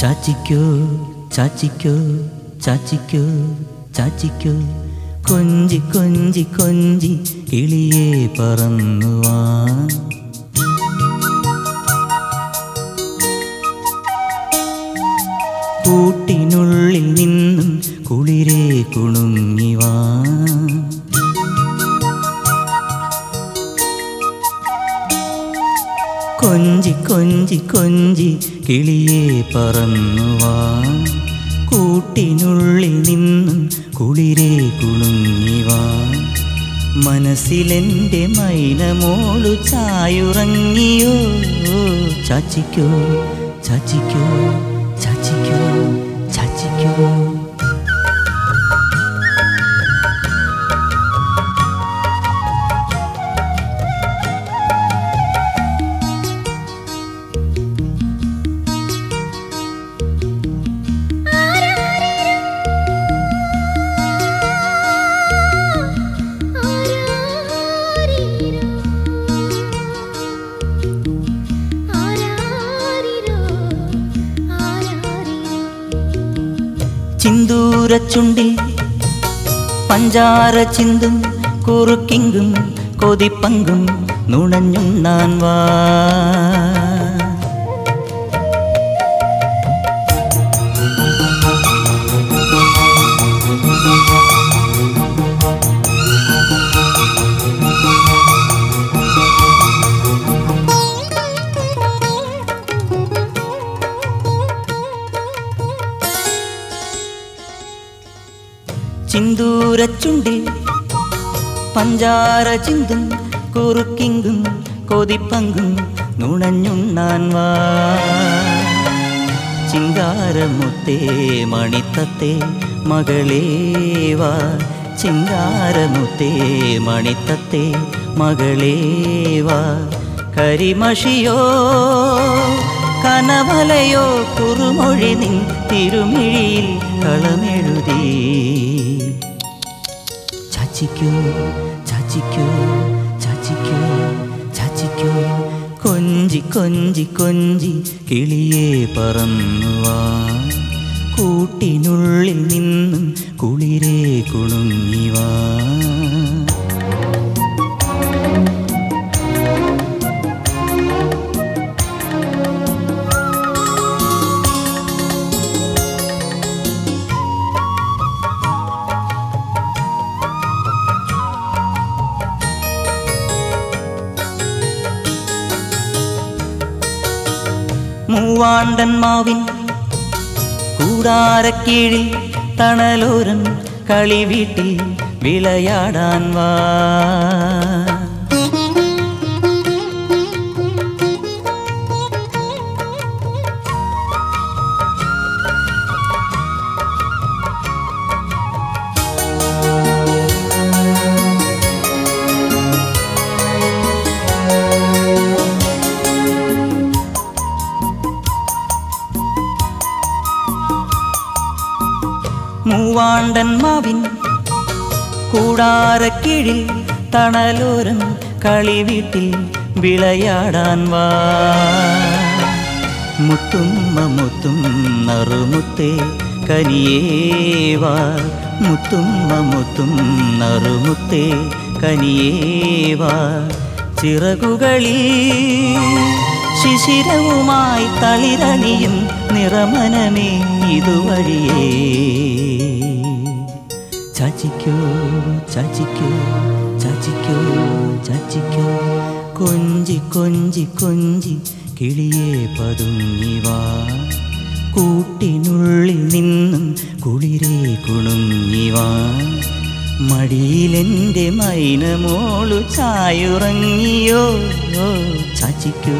ചാച്ചിക്കോ ചാച്ചിക്കോ ചാച്ചിക്കോ ചാച്ചിക്കോ. കൊഞ്ചി കൊഞ്ചി കൊഞ്ചി കിളിയെ പറന്നുവാ കൂട്ടിനുള്ളിൽ നിന്നും കുളിരേ കുണുങ്ങിവാ കൊഞ്ചി കൊഞ്ചി കൊഞ്ചി കിളിയെ പറന്നുവാ കൂട്ടിനുള്ളിൽ നിന്നും കുളിരെ കുണുങ്ങിവാ മനസ്സിലെന്റെ മൈനമോളു ചായുറങ്ങിയോ? ചാച്ചിക്കോ ചാച്ചിക്കോ ചാച്ചിക്കോ ചാച്ചിക്കോ. ചിന്തൂരച്ചുണ്ടിൽ പഞ്ചാര ചിന്തും കുറുക്കിങ്കും കൊതിപ്പങ്കും നുണഞ്ഞുണ്ണാൻ വാ. ചിന്തൂരച്ചുണ്ടിൽ പഞ്ചാര ചിന്തും കുറുക്കിങ്കും കൊതിപ്പങ്കും നുണഞ്ഞുണ്ണാൻ വാ. ചിങ്കാരമുത്തേ മണിത്തത്തെ മകളേ വാ. ചിങ്കാരമുത്തേ മണിത്തത്തെ മകളേ വാ. കരിമഷിയോ കനവലയോ കുറുമൊഴി നിൻ തിരുമിഴിയിൽ കളമെഴുതി. ചാച്ചിക്കോ ചാച്ചിക്കോ ചാച്ചിക്കോ ചാച്ചിക്കോ. കൊഞ്ചി കൊഞ്ചി കൊഞ്ചി കിളിയെ പറന്നുവാ കൂട്ടിനുള്ളിൽ നിന്നും കുളിരേ കുണുങ്ങിവാ മൂവാണ്ടൻ മാവിൻ കൂടാരക്കീഴിൽ തണലോരൻ കളിവീട്ടിൽ വിളയാടാൻ വാ. മൂവാണ്ടൻ മാവിൻ കൂടാരക്കിഴിൽ തണലോരം കളി വീട്ടിൽ വിളയാടാൻ വാ. മുത്തുമ്മ മുത്തും നറുമുത്തേ കനിയേവാ മുത്തുമ്മ മുത്തും നറുമുത്തേ കനിയേവാ ചിറകുകളിൽ ശിശിരവുമായി തളിരണിയും നിറമനമേ ഇതുവഴിയേ. ചാച്ചിക്കോ ചാച്ചിക്കോ ചാച്ചിക്കോ ചാച്ചിക്കോ കൊഞ്ചി കൊഞ്ചി കൊഞ്ചി കിളിയെ പതുങ്ങിവാ കൂട്ടിനുള്ളിൽ നിന്നും കുളിരെ കുണുങ്ങിവാ മടിയിലെന്റെ മൈനമോളു ചായുറങ്ങിയോ? ചാച്ചിക്കോ